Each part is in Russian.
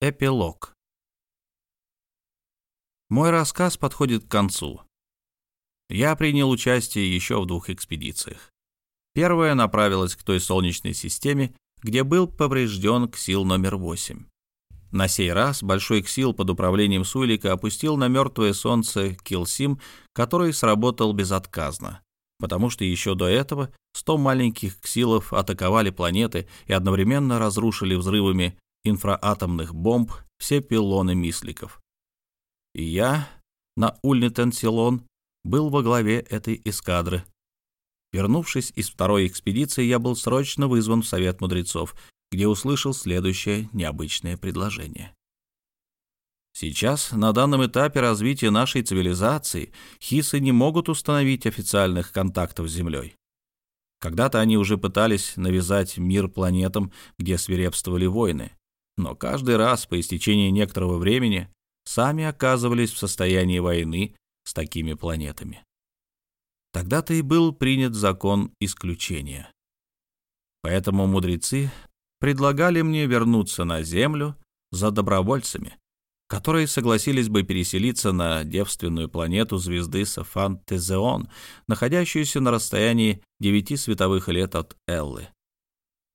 Эпилог. Мой рассказ подходит к концу. Я принял участие еще в двух экспедициях. Первая направилась к той солнечной системе, где был поврежден Ксил номер 8. На сей раз большой Ксил под управлением Суйлика опустил на мертвое солнце Килсим, который сработал безотказно, потому что еще до этого 100 маленьких Ксилов атаковали планеты и одновременно разрушили взрывами инфраатомных бомб все пилоны мисликов. И я на Ульнитенсилон был во главе этой эскадры. Вернувшись из второй экспедиции, я был срочно вызван в Совет мудрецов, где услышал следующее необычное предложение. Сейчас, на данном этапе развития нашей цивилизации, хисы не могут установить официальных контактов с Землей. Когда-то они уже пытались навязать мир планетам, где свирепствовали войны но каждый раз по истечении некоторого времени сами оказывались в состоянии войны с такими планетами. Тогда-то и был принят закон исключения. Поэтому мудрецы предлагали мне вернуться на Землю за добровольцами, которые согласились бы переселиться на девственную планету звезды Сафан-Тезеон, находящуюся на расстоянии девяти световых лет от Эллы.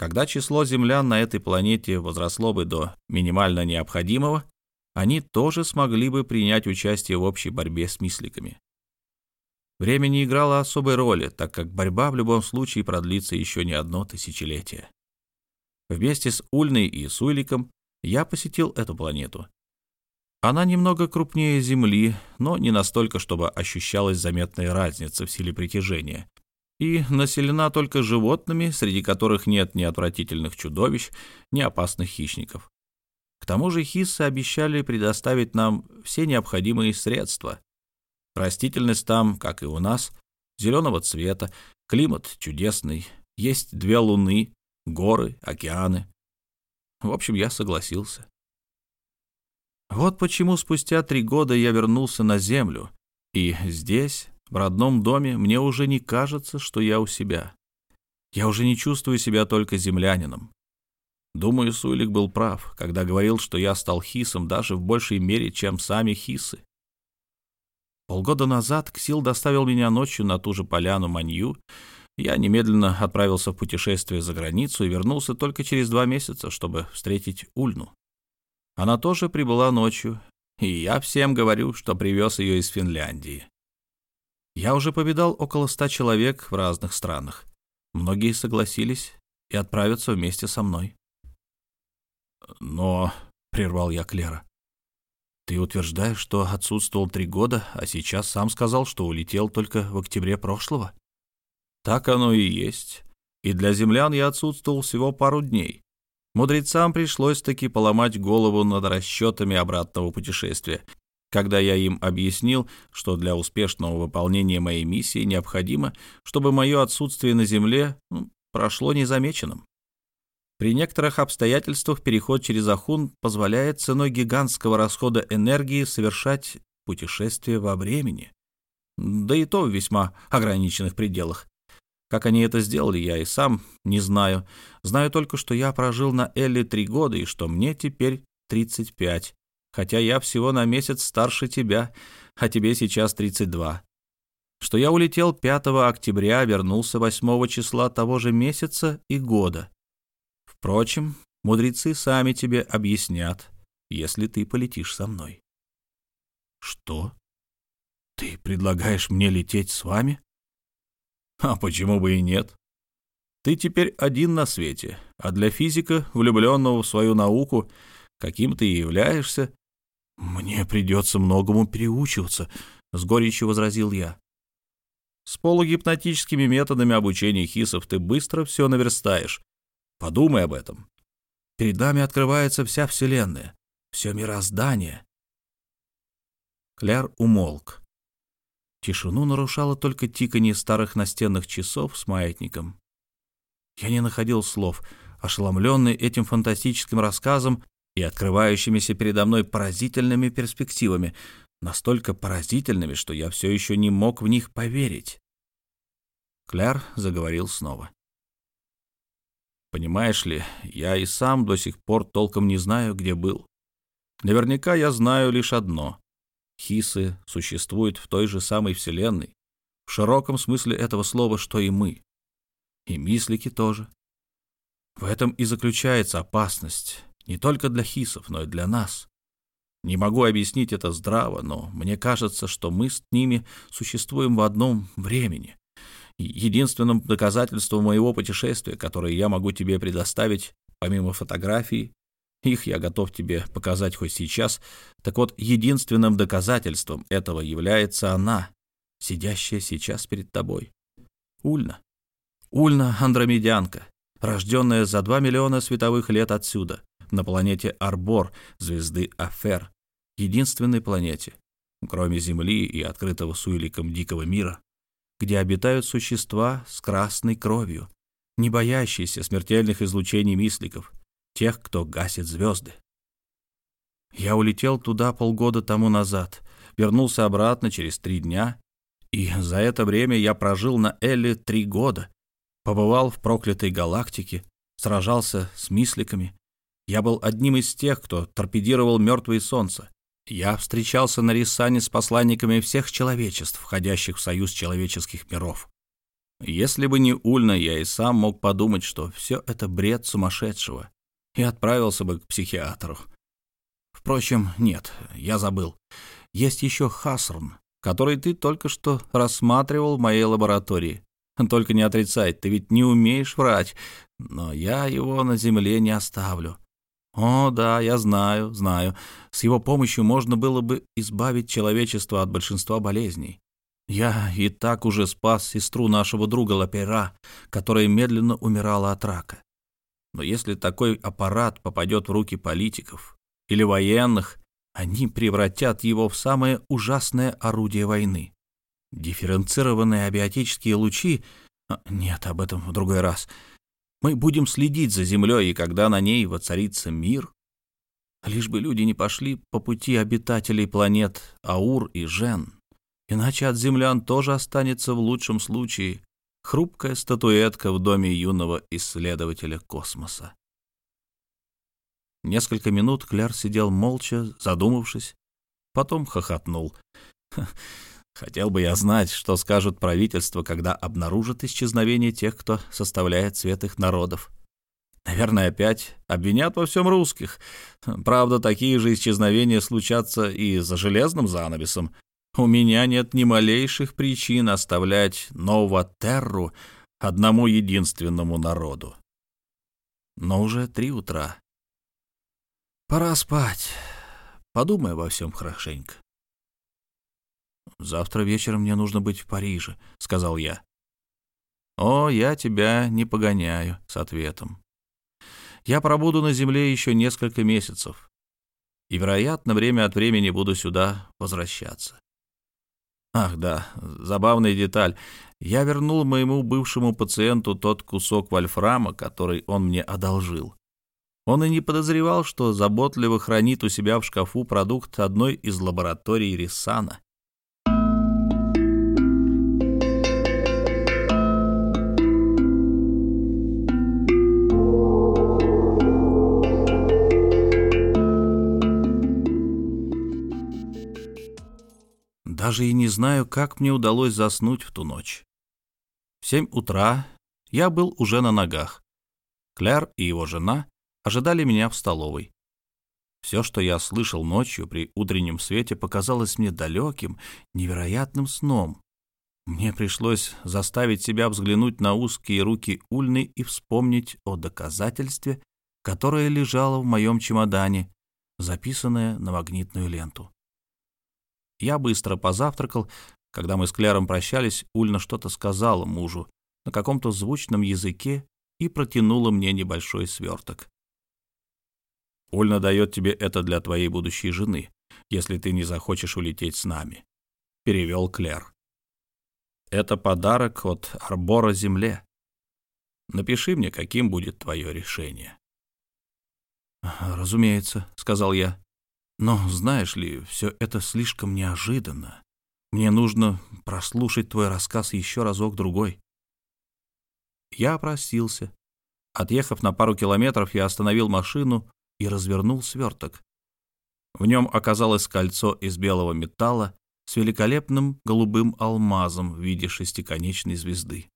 Когда число землян на этой планете возросло бы до минимально необходимого, они тоже смогли бы принять участие в общей борьбе с мисликами. Время не играло особой роли, так как борьба в любом случае продлится еще не одно тысячелетие. Вместе с Ульной и Суйликом я посетил эту планету. Она немного крупнее Земли, но не настолько, чтобы ощущалась заметная разница в силе притяжения, и населена только животными, среди которых нет ни отвратительных чудовищ, ни опасных хищников. К тому же хиссы обещали предоставить нам все необходимые средства. Растительность там, как и у нас, зеленого цвета, климат чудесный, есть две луны, горы, океаны. В общем, я согласился. Вот почему спустя три года я вернулся на Землю, и здесь, в родном доме мне уже не кажется, что я у себя. Я уже не чувствую себя только землянином. Думаю, Суйлик был прав, когда говорил, что я стал хисом даже в большей мере, чем сами хисы. Полгода назад Ксил доставил меня ночью на ту же поляну Манью. Я немедленно отправился в путешествие за границу и вернулся только через два месяца, чтобы встретить Ульну. Она тоже прибыла ночью, и я всем говорю, что привез ее из Финляндии. Я уже повидал около ста человек в разных странах. Многие согласились и отправятся вместе со мной. «Но», — прервал я Клера, — «ты утверждаешь, что отсутствовал три года, а сейчас сам сказал, что улетел только в октябре прошлого?» «Так оно и есть. И для землян я отсутствовал всего пару дней. Мудрецам пришлось таки поломать голову над расчетами обратного путешествия, когда я им объяснил, что для успешного выполнения моей миссии необходимо, чтобы мое отсутствие на Земле ну, прошло незамеченным. При некоторых обстоятельствах переход через Ахун позволяет ценой гигантского расхода энергии совершать путешествие во времени. Да и то в весьма ограниченных пределах. Как они это сделали, я и сам не знаю. Знаю только, что я прожил на Элле три года и что мне теперь 35 хотя я всего на месяц старше тебя, а тебе сейчас 32. Что я улетел 5 октября, вернулся 8 числа того же месяца и года. Впрочем, мудрецы сами тебе объяснят, если ты полетишь со мной. Что? Ты предлагаешь мне лететь с вами? А почему бы и нет? Ты теперь один на свете, а для физика, влюбленного в свою науку, каким ты и являешься, «Мне придется многому переучиваться», — с горечью возразил я. «С полугипнотическими методами обучения хисов ты быстро все наверстаешь. Подумай об этом. Перед нами открывается вся Вселенная, все мироздание». Кляр умолк. Тишину нарушало только тиканье старых настенных часов с маятником. Я не находил слов. Ошеломленный этим фантастическим рассказом, и открывающимися передо мной поразительными перспективами, настолько поразительными, что я все еще не мог в них поверить. Кляр заговорил снова. «Понимаешь ли, я и сам до сих пор толком не знаю, где был. Наверняка я знаю лишь одно. Хисы существуют в той же самой Вселенной, в широком смысле этого слова, что и мы. И мислики тоже. В этом и заключается опасность, не только для хисов, но и для нас. Не могу объяснить это здраво, но мне кажется, что мы с ними существуем в одном времени. Единственным доказательством моего путешествия, которое я могу тебе предоставить, помимо фотографий, их я готов тебе показать хоть сейчас, так вот, единственным доказательством этого является она, сидящая сейчас перед тобой. Ульна. Ульна Андромедянка, рожденная за 2 миллиона световых лет отсюда, на планете Арбор, звезды Афер, единственной планете, кроме Земли и открытого суэликом дикого мира, где обитают существа с красной кровью, не боящиеся смертельных излучений мисликов, тех, кто гасит звезды. Я улетел туда полгода тому назад, вернулся обратно через три дня, и за это время я прожил на Элле три года, побывал в проклятой галактике, сражался с мисликами. Я был одним из тех, кто торпедировал мертвые солнца, я встречался на Рисане с посланниками всех человечеств, входящих в союз человеческих миров. Если бы не Ульна, я и сам мог подумать, что все это бред сумасшедшего, и отправился бы к психиатру. Впрочем, нет, я забыл. Есть еще Хасрн, который ты только что рассматривал в моей лаборатории. Только не отрицай, ты ведь не умеешь врать, но я его на земле не оставлю. О, да, я знаю, знаю. С его помощью можно было бы избавить человечество от большинства болезней. Я и так уже спас сестру нашего друга Лапера, которая медленно умирала от рака. Но если такой аппарат попадет в руки политиков или военных, они превратят его в самое ужасное орудие войны. Дифференцированные абиотические лучи... А, нет, об этом в другой раз — мы будем следить за землей, и когда на ней воцарится мир, лишь бы люди не пошли по пути обитателей планет Аур и Жен, иначе от землян тоже останется в лучшем случае хрупкая статуэтка в доме юного исследователя космоса. Несколько минут Кляр сидел молча, задумавшись, потом хохотнул. Хотел бы я знать, что скажут правительства, когда обнаружат исчезновение тех, кто составляет цвет их народов. Наверное, опять обвинят во всем русских. Правда, такие же исчезновения случатся и за железным занавесом. У меня нет ни малейших причин оставлять Новотерру одному единственному народу. Но уже три утра. Пора спать. Подумай обо всем хорошенько. «Завтра вечером мне нужно быть в Париже», — сказал я. «О, я тебя не погоняю», — с ответом. «Я пробуду на земле еще несколько месяцев, и, вероятно, время от времени буду сюда возвращаться». Ах, да, забавная деталь. Я вернул моему бывшему пациенту тот кусок вольфрама, который он мне одолжил. Он и не подозревал, что заботливо хранит у себя в шкафу продукт одной из лабораторий Рисана. Даже и не знаю, как мне удалось заснуть в ту ночь. В семь утра я был уже на ногах. Кляр и его жена ожидали меня в столовой. Все, что я слышал ночью при утреннем свете, показалось мне далеким, невероятным сном. Мне пришлось заставить себя взглянуть на узкие руки Ульны и вспомнить о доказательстве, которое лежало в моем чемодане, записанное на магнитную ленту. Я быстро позавтракал. Когда мы с Кляром прощались, Ульна что-то сказала мужу на каком-то звучном языке и протянула мне небольшой сверток. «Ульна дает тебе это для твоей будущей жены, если ты не захочешь улететь с нами», — перевел Кляр. «Это подарок от Арбора Земле. Напиши мне, каким будет твое решение». «Разумеется», — сказал я. Но, знаешь ли, все это слишком неожиданно. Мне нужно прослушать твой рассказ еще разок-другой. Я опросился. Отъехав на пару километров, я остановил машину и развернул сверток. В нем оказалось кольцо из белого металла с великолепным голубым алмазом в виде шестиконечной звезды.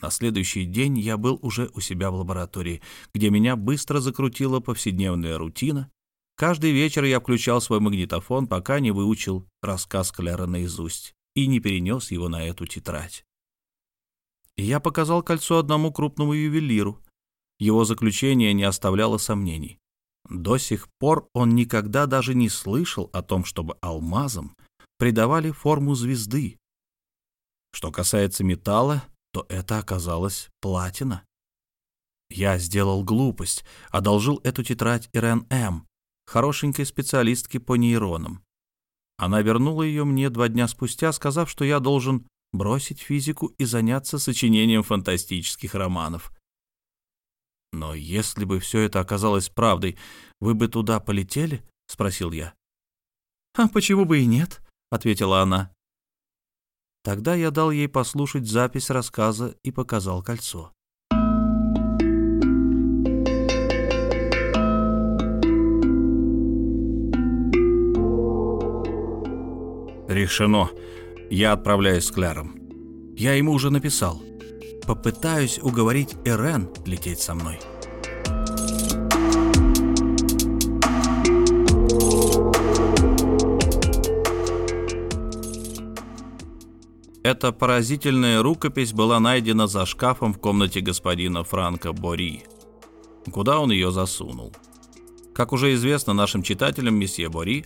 На следующий день я был уже у себя в лаборатории, где меня быстро закрутила повседневная рутина. Каждый вечер я включал свой магнитофон, пока не выучил рассказ Кляра наизусть и не перенес его на эту тетрадь. Я показал кольцо одному крупному ювелиру. Его заключение не оставляло сомнений. До сих пор он никогда даже не слышал о том, чтобы алмазам придавали форму звезды. Что касается металла, то это оказалось платина. Я сделал глупость, одолжил эту тетрадь Ирен М., хорошенькой специалистке по нейронам. Она вернула ее мне два дня спустя, сказав, что я должен бросить физику и заняться сочинением фантастических романов. «Но если бы все это оказалось правдой, вы бы туда полетели?» — спросил я. «А почему бы и нет?» — ответила она. Тогда я дал ей послушать запись рассказа и показал кольцо. Решено. Я отправляюсь с Кляром. Я ему уже написал. Попытаюсь уговорить Эрен лететь со мной. Эта поразительная рукопись была найдена за шкафом в комнате господина Франка Бори. Куда он ее засунул? Как уже известно нашим читателям, месье Бори,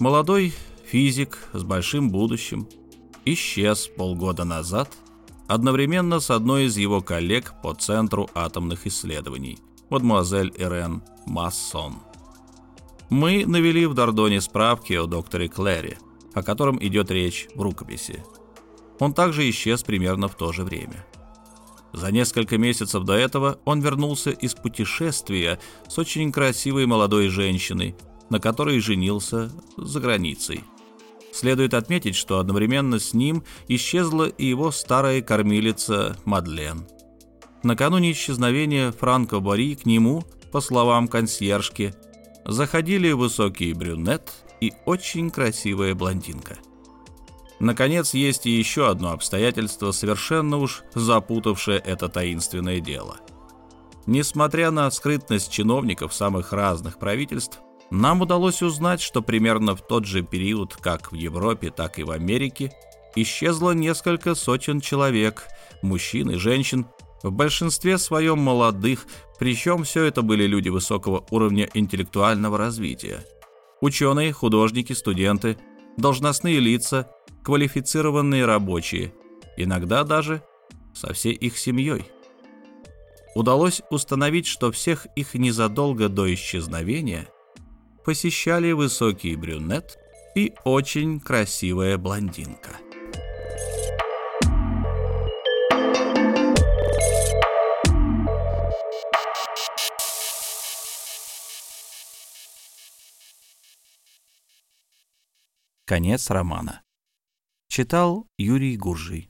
молодой физик с большим будущим, исчез полгода назад одновременно с одной из его коллег по Центру атомных исследований, мадемуазель Ирен Массон. Мы навели в Дордоне справки о докторе Клэре, о котором идет речь в рукописи. Он также исчез примерно в то же время. За несколько месяцев до этого он вернулся из путешествия с очень красивой молодой женщиной, на которой женился за границей. Следует отметить, что одновременно с ним исчезла и его старая кормилица Мадлен. Накануне исчезновения Франко Бори к нему, по словам консьержки, заходили высокий брюнет и очень красивая блондинка – Наконец, есть и еще одно обстоятельство, совершенно уж запутавшее это таинственное дело. Несмотря на скрытность чиновников самых разных правительств, нам удалось узнать, что примерно в тот же период, как в Европе, так и в Америке, исчезло несколько сотен человек, мужчин и женщин, в большинстве своем молодых, причем все это были люди высокого уровня интеллектуального развития. Ученые, художники, студенты, должностные лица, квалифицированные рабочие, иногда даже со всей их семьей. Удалось установить, что всех их незадолго до исчезновения посещали высокий брюнет и очень красивая блондинка. Конец романа. Читал Юрий Гуржий.